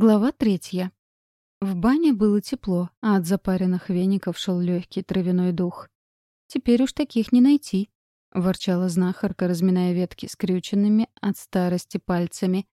Глава третья. В бане было тепло, а от запаренных веников шел легкий травяной дух. «Теперь уж таких не найти», — ворчала знахарка, разминая ветки скрюченными от старости пальцами.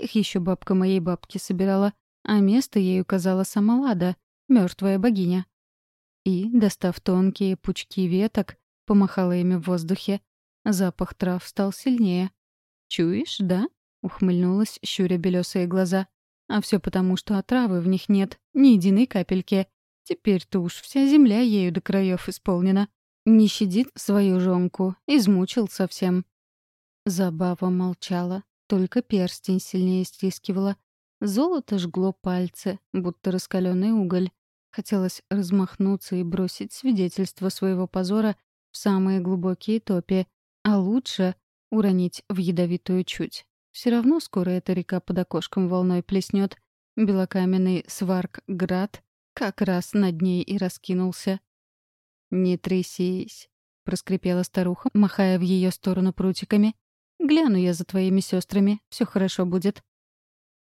Их еще бабка моей бабки собирала, а место ей указала сама Лада, мертвая богиня. И, достав тонкие пучки веток, помахала ими в воздухе. Запах трав стал сильнее. «Чуешь, да?» — ухмыльнулась, щуря белесые глаза. «А все потому, что отравы в них нет, ни единой капельки. Теперь-то уж вся земля ею до краев исполнена. Не щадит свою жонку, измучил совсем». Забава молчала, только перстень сильнее стискивала. Золото жгло пальцы, будто раскаленный уголь. Хотелось размахнуться и бросить свидетельство своего позора в самые глубокие топи, а лучше уронить в ядовитую чуть. Все равно скоро эта река под окошком волной плеснет. Белокаменный сварк-град как раз над ней и раскинулся. «Не трясись», — проскрипела старуха, махая в ее сторону прутиками. «Гляну я за твоими сестрами, все хорошо будет».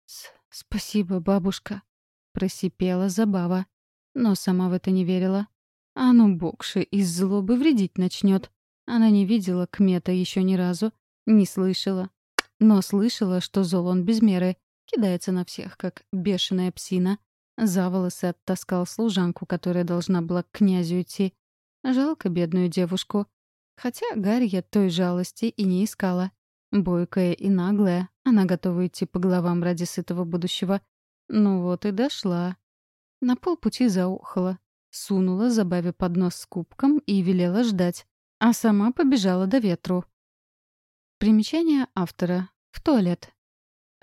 С «Спасибо, бабушка», — просипела забава. Но сама в это не верила. А ну, бокши, из злобы вредить начнет. Она не видела Кмета еще ни разу, не слышала. Но слышала, что зол он без меры, кидается на всех, как бешеная псина. За волосы оттаскал служанку, которая должна была к князю идти. Жалко бедную девушку. Хотя Гарья той жалости и не искала. Бойкая и наглая, она готова идти по головам ради сытого будущего. Ну вот и дошла. На полпути заухала. Сунула забаве поднос с кубком и велела ждать а сама побежала до ветру. Примечание автора. В туалет.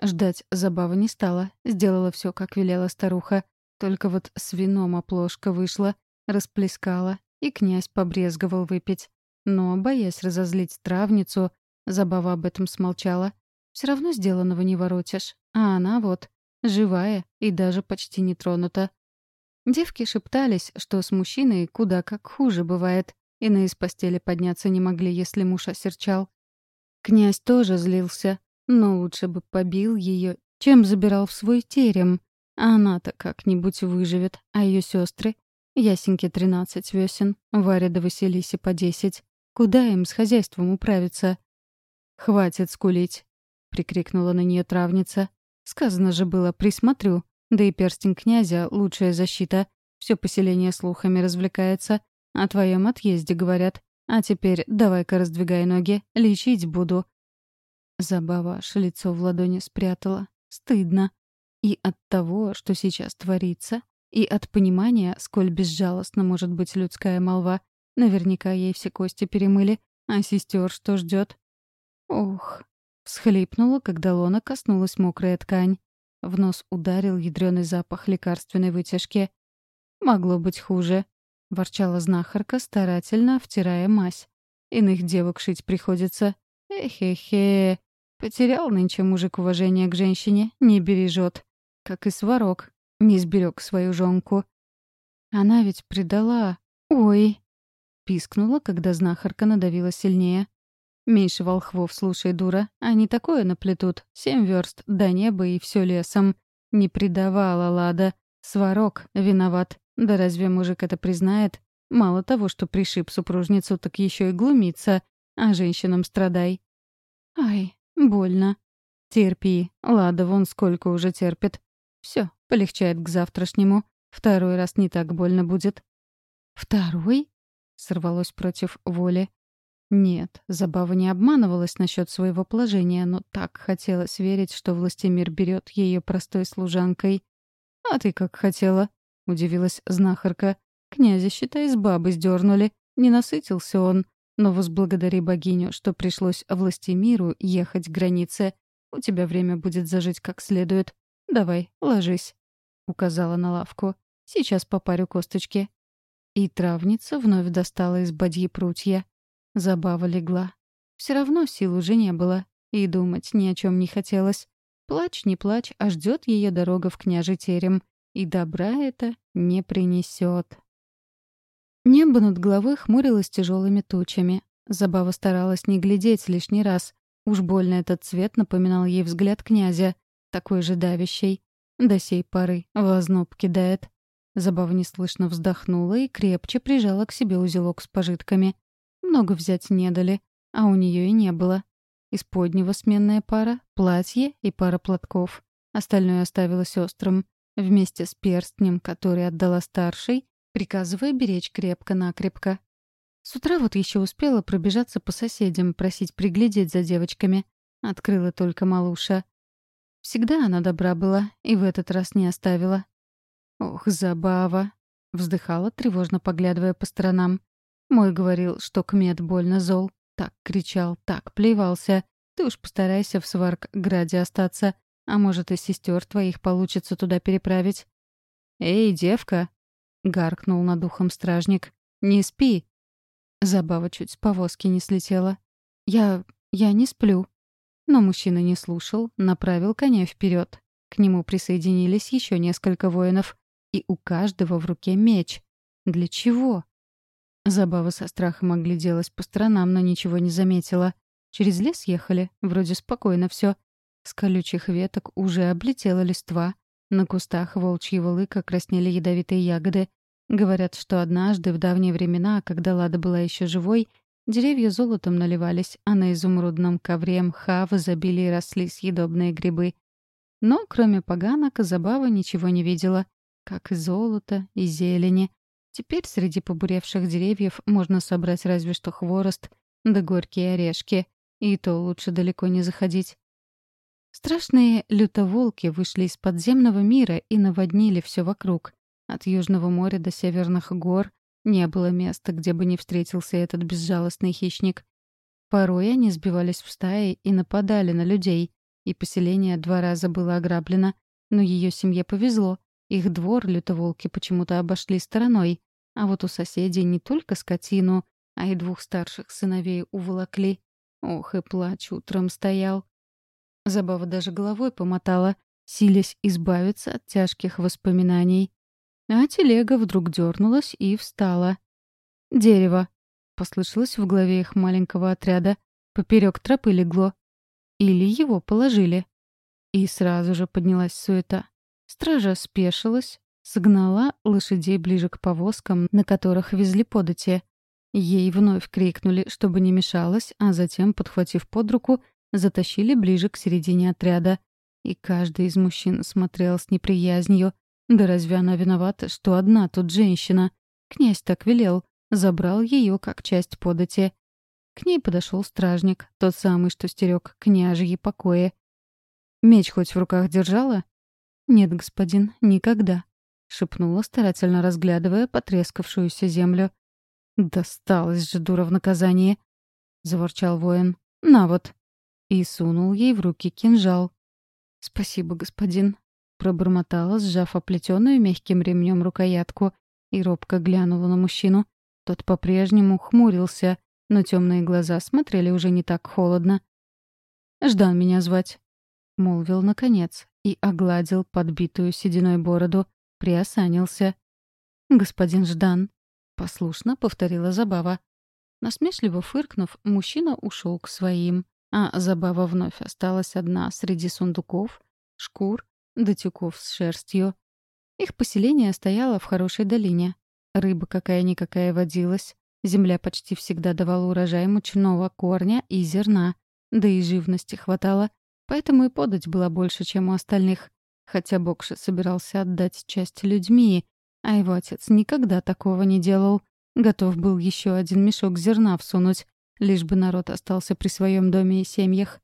Ждать забавы не стала, сделала все, как велела старуха. Только вот с вином оплошка вышла, расплескала, и князь побрезговал выпить. Но, боясь разозлить травницу, забава об этом смолчала. Все равно сделанного не воротишь. А она вот, живая и даже почти не тронута. Девки шептались, что с мужчиной куда как хуже бывает. Иные из постели подняться не могли, если муж осерчал. Князь тоже злился, но лучше бы побил ее, чем забирал в свой терем. А она-то как-нибудь выживет, а ее сестры Ясеньке тринадцать весен, Варя до Василисе по десять. Куда им с хозяйством управиться? «Хватит скулить!» — прикрикнула на нее травница. «Сказано же было, присмотрю. Да и перстень князя — лучшая защита. Все поселение слухами развлекается. О твоем отъезде говорят. А теперь давай-ка раздвигай ноги, лечить буду». Забава аж лицо в ладони спрятала. Стыдно. И от того, что сейчас творится, и от понимания, сколь безжалостно может быть людская молва. Наверняка ей все кости перемыли, а сестер что ждет? Ох, всхлипнула, когда лона коснулась мокрая ткань. В нос ударил ядреный запах лекарственной вытяжки. Могло быть хуже. — ворчала знахарка, старательно втирая мазь. «Иных девок шить приходится. Эхе-хе. Потерял нынче мужик уважение к женщине, не бережет. Как и сварок, не сберег свою жонку. Она ведь предала. Ой!» Пискнула, когда знахарка надавила сильнее. «Меньше волхвов, слушай, дура. Они такое наплетут. Семь верст до неба и все лесом. Не предавала Лада. Сварок виноват. Да разве мужик это признает? Мало того, что пришиб супружницу, так еще и глумится, а женщинам страдай. Ай, больно. Терпи. Лада вон сколько уже терпит. Все, полегчает к завтрашнему. Второй раз не так больно будет. Второй? Сорвалось против воли. Нет, Забава не обманывалась насчет своего положения, но так хотелось верить, что властемир берет ее простой служанкой. «А ты как хотела?» — удивилась знахарка. «Князя, считай, с бабы сдернули. Не насытился он. Но возблагодари богиню, что пришлось властемиру ехать к границе. У тебя время будет зажить как следует. Давай, ложись», — указала на лавку. «Сейчас попарю косточки». И травница вновь достала из бадьи прутья. Забава легла. Все равно сил уже не было, и думать ни о чем не хотелось. Плачь, не плачь, а ждет ее дорога в княжий терем и добра это не принесет. Небо над головой хмурилось тяжелыми тучами. Забава старалась не глядеть лишний раз. Уж больно этот цвет напоминал ей взгляд князя, такой же давящий. До сей поры в озноб кидает. Забава неслышно вздохнула и крепче прижала к себе узелок с пожитками. Много взять не дали, а у нее и не было. Из поднего сменная пара, платье и пара платков. Остальное оставила сестрам, вместе с перстнем, который отдала старшей, приказывая беречь крепко-накрепко. С утра вот еще успела пробежаться по соседям, просить приглядеть за девочками. Открыла только малуша. Всегда она добра была и в этот раз не оставила. «Ох, забава!» — вздыхала, тревожно поглядывая по сторонам. Мой говорил, что кмет больно зол. Так кричал, так плевался. Ты уж постарайся в Сварк-граде остаться, а может, и сестер твоих получится туда переправить. «Эй, девка!» — гаркнул над ухом стражник. «Не спи!» Забава чуть с повозки не слетела. «Я... я не сплю». Но мужчина не слушал, направил коня вперед. К нему присоединились еще несколько воинов и у каждого в руке меч. Для чего? Забава со страхом огляделась по сторонам, но ничего не заметила. Через лес ехали, вроде спокойно все. С колючих веток уже облетела листва. На кустах волчьего лыка краснели ядовитые ягоды. Говорят, что однажды, в давние времена, когда Лада была еще живой, деревья золотом наливались, а на изумрудном ковре мха в изобилии росли съедобные грибы. Но, кроме поганок, Забава ничего не видела как и золото, и зелени. Теперь среди побуревших деревьев можно собрать разве что хворост, да горькие орешки, и то лучше далеко не заходить. Страшные лютоволки вышли из подземного мира и наводнили все вокруг. От Южного моря до Северных гор не было места, где бы не встретился этот безжалостный хищник. Порой они сбивались в стаи и нападали на людей, и поселение два раза было ограблено, но ее семье повезло. Их двор лютоволки почему-то обошли стороной, а вот у соседей не только скотину, а и двух старших сыновей уволокли. Ох, и плач утром стоял. Забава даже головой помотала, силясь избавиться от тяжких воспоминаний. А телега вдруг дернулась и встала. «Дерево!» — послышалось в голове их маленького отряда. Поперек тропы легло. Или его положили. И сразу же поднялась суета. Стража спешилась, согнала лошадей ближе к повозкам, на которых везли подати. Ей вновь крикнули, чтобы не мешалось, а затем, подхватив под руку, затащили ближе к середине отряда. И каждый из мужчин смотрел с неприязнью. Да разве она виновата, что одна тут женщина? Князь так велел, забрал ее как часть подати. К ней подошел стражник, тот самый, что стерег княжьи покои. «Меч хоть в руках держала?» «Нет, господин, никогда», — шепнула, старательно разглядывая потрескавшуюся землю. «Досталось же, дура, в наказание!» — заворчал воин. «На вот!» И сунул ей в руки кинжал. «Спасибо, господин», — пробормотала, сжав оплетенную мягким ремнем рукоятку, и робко глянула на мужчину. Тот по-прежнему хмурился, но темные глаза смотрели уже не так холодно. «Ждан меня звать», — молвил наконец, и огладил подбитую сединой бороду, приосанился. «Господин Ждан», — послушно повторила Забава. Насмешливо фыркнув, мужчина ушел к своим, а Забава вновь осталась одна среди сундуков, шкур, дотюков с шерстью. Их поселение стояло в хорошей долине. Рыба какая-никакая водилась. Земля почти всегда давала урожай мучного корня и зерна, да и живности хватало — Поэтому и подать было больше, чем у остальных. Хотя Бокша собирался отдать часть людьми, а его отец никогда такого не делал. Готов был еще один мешок зерна всунуть, лишь бы народ остался при своем доме и семьях.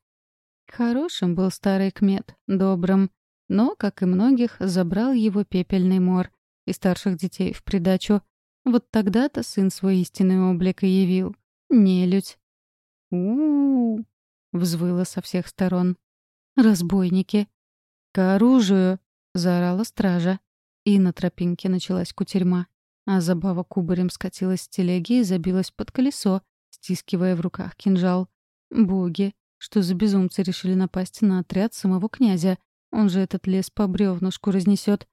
Хорошим был старый кмет, добрым, но, как и многих, забрал его пепельный мор и старших детей в придачу. Вот тогда-то сын свой истинный облик и явил. Нелюдь. у, -у, взвыло со всех сторон. «Разбойники!» «К оружию!» — заорала стража. И на тропинке началась кутерьма. А забава кубарем скатилась с телеги и забилась под колесо, стискивая в руках кинжал. «Боги! Что за безумцы решили напасть на отряд самого князя? Он же этот лес по бревнушку разнесет.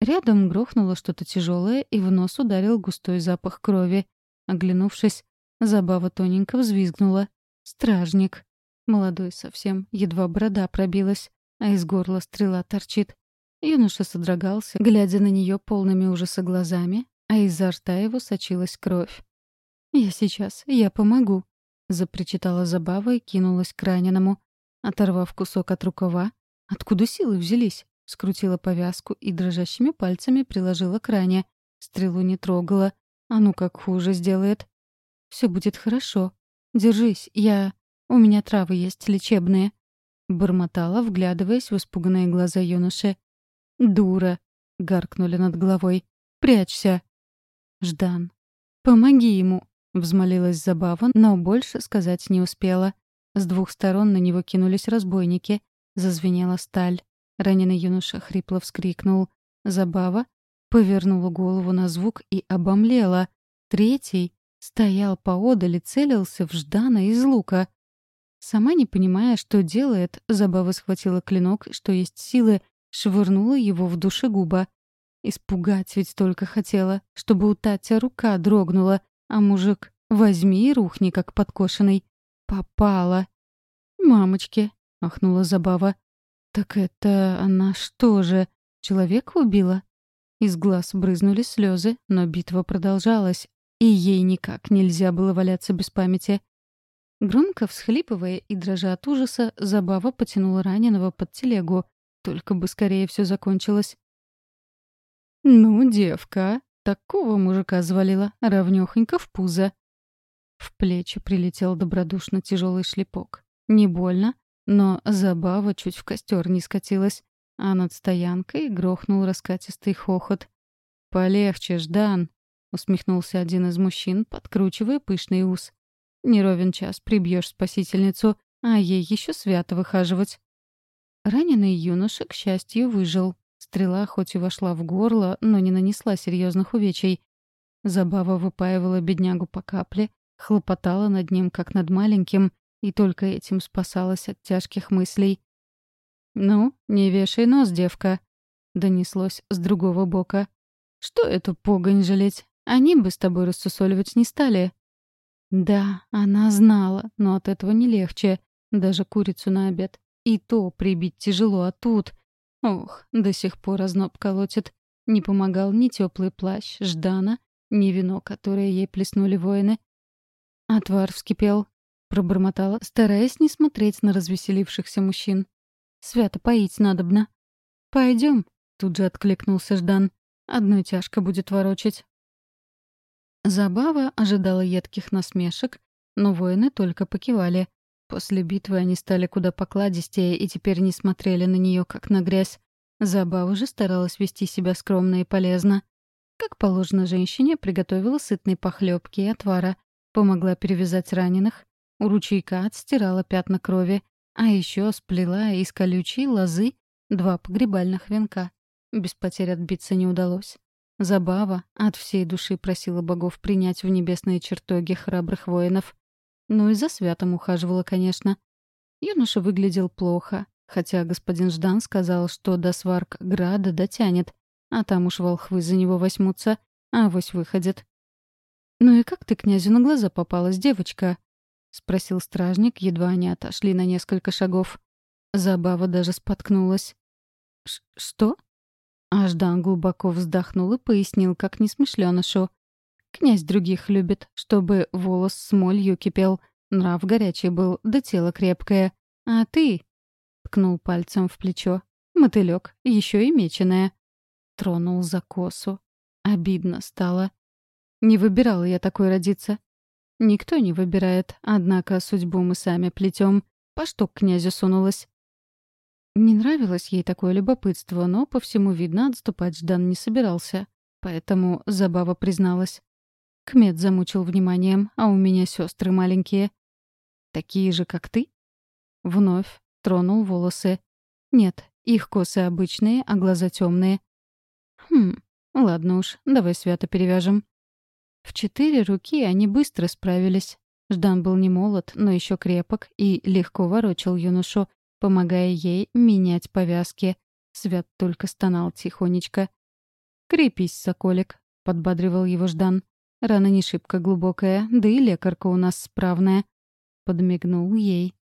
Рядом грохнуло что-то тяжелое, и в нос ударил густой запах крови. Оглянувшись, забава тоненько взвизгнула. «Стражник!» Молодой совсем, едва борода пробилась, а из горла стрела торчит. Юноша содрогался, глядя на нее полными ужаса глазами, а изо рта его сочилась кровь. «Я сейчас, я помогу», — запричитала Забава и кинулась к раненому. Оторвав кусок от рукава, откуда силы взялись, скрутила повязку и дрожащими пальцами приложила к ране. Стрелу не трогала. А ну как хуже сделает. Все будет хорошо. Держись, я... У меня травы есть лечебные. Бормотала, вглядываясь в испуганные глаза юноши. «Дура!» — гаркнули над головой. «Прячься!» «Ждан, помоги ему!» — взмолилась Забава, но больше сказать не успела. С двух сторон на него кинулись разбойники. Зазвенела сталь. Раненый юноша хрипло вскрикнул. Забава повернула голову на звук и обомлела. Третий стоял поодаль и целился в Ждана из лука. Сама не понимая, что делает, Забава схватила клинок, что есть силы, швырнула его в душегуба. Испугать ведь только хотела, чтобы у Татя рука дрогнула, а мужик возьми и рухни, как подкошенный. Попала. «Мамочки!» — ахнула Забава. «Так это она что же, человека убила?» Из глаз брызнули слезы, но битва продолжалась, и ей никак нельзя было валяться без памяти. Громко всхлипывая и дрожа от ужаса, Забава потянула раненого под телегу. Только бы скорее все закончилось. «Ну, девка, такого мужика звалила, равнёхонько в пузо». В плечи прилетел добродушно тяжелый шлепок. Не больно, но забава чуть в костер не скатилась, а над стоянкой грохнул раскатистый хохот. «Полегче, Ждан!» — усмехнулся один из мужчин, подкручивая пышный ус. «Не ровен час прибьешь спасительницу, а ей еще свято выхаживать». Раненый юноша, к счастью, выжил. Стрела хоть и вошла в горло, но не нанесла серьезных увечий. Забава выпаивала беднягу по капле, хлопотала над ним, как над маленьким, и только этим спасалась от тяжких мыслей. «Ну, не вешай нос, девка», — донеслось с другого бока. «Что эту погонь жалеть? Они бы с тобой рассусоливать не стали». Да, она знала, но от этого не легче. Даже курицу на обед. И то прибить тяжело, а тут... Ох, до сих пор озноб колотит. Не помогал ни теплый плащ Ждана, ни вино, которое ей плеснули воины. Отвар вскипел, Пробормотала, стараясь не смотреть на развеселившихся мужчин. «Свято поить надобно». «Пойдем», — тут же откликнулся Ждан. «Одной тяжко будет ворочать». Забава ожидала едких насмешек, но воины только покивали. После битвы они стали куда покладистее и теперь не смотрели на нее как на грязь. Забава же старалась вести себя скромно и полезно. Как положено женщине, приготовила сытные похлебки и отвара, помогла перевязать раненых, у ручейка отстирала пятна крови, а еще сплела из колючей лозы два погребальных венка. Без потерь отбиться не удалось. Забава от всей души просила богов принять в небесные чертоги храбрых воинов. Ну и за святом ухаживала, конечно. Юноша выглядел плохо, хотя господин Ждан сказал, что до сварк града дотянет, а там уж волхвы за него возьмутся, а авось выходит. «Ну и как ты князю на глаза попалась, девочка?» — спросил стражник, едва они отошли на несколько шагов. Забава даже споткнулась. «Что?» А Ждан глубоко вздохнул и пояснил, как несмышленышу. «Князь других любит, чтобы волос с молью кипел, нрав горячий был, да тело крепкое. А ты...» — ткнул пальцем в плечо. «Мотылёк, еще и меченая». Тронул за косу. Обидно стало. Не выбирала я такой родиться. Никто не выбирает, однако судьбу мы сами плетем. По что к князю сунулась? Не нравилось ей такое любопытство, но по всему видно, отступать Ждан не собирался. Поэтому Забава призналась. Кмет замучил вниманием, а у меня сестры маленькие. Такие же, как ты? Вновь тронул волосы. Нет, их косы обычные, а глаза темные. Хм, ладно уж, давай свято перевяжем. В четыре руки они быстро справились. Ждан был не молод, но еще крепок и легко ворочал юношу, помогая ей менять повязки. Свят только стонал тихонечко. «Крепись, соколик», — подбадривал его Ждан. «Рана не шибко глубокая, да и лекарка у нас справная». Подмигнул ей.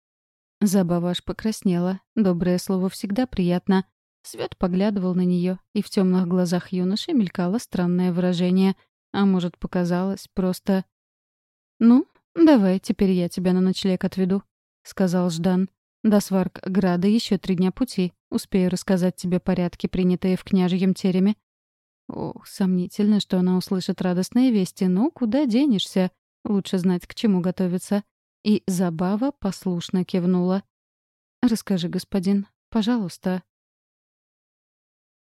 Забава аж покраснела. Доброе слово всегда приятно. Свет поглядывал на нее, и в темных глазах юноши мелькало странное выражение. А может, показалось просто... «Ну, давай, теперь я тебя на ночлег отведу», — сказал Ждан. «До Сварк-Града еще три дня пути. Успею рассказать тебе порядки, принятые в княжьем тереме». Ох, сомнительно, что она услышит радостные вести, но куда денешься? Лучше знать, к чему готовиться. И Забава послушно кивнула. «Расскажи, господин, пожалуйста»,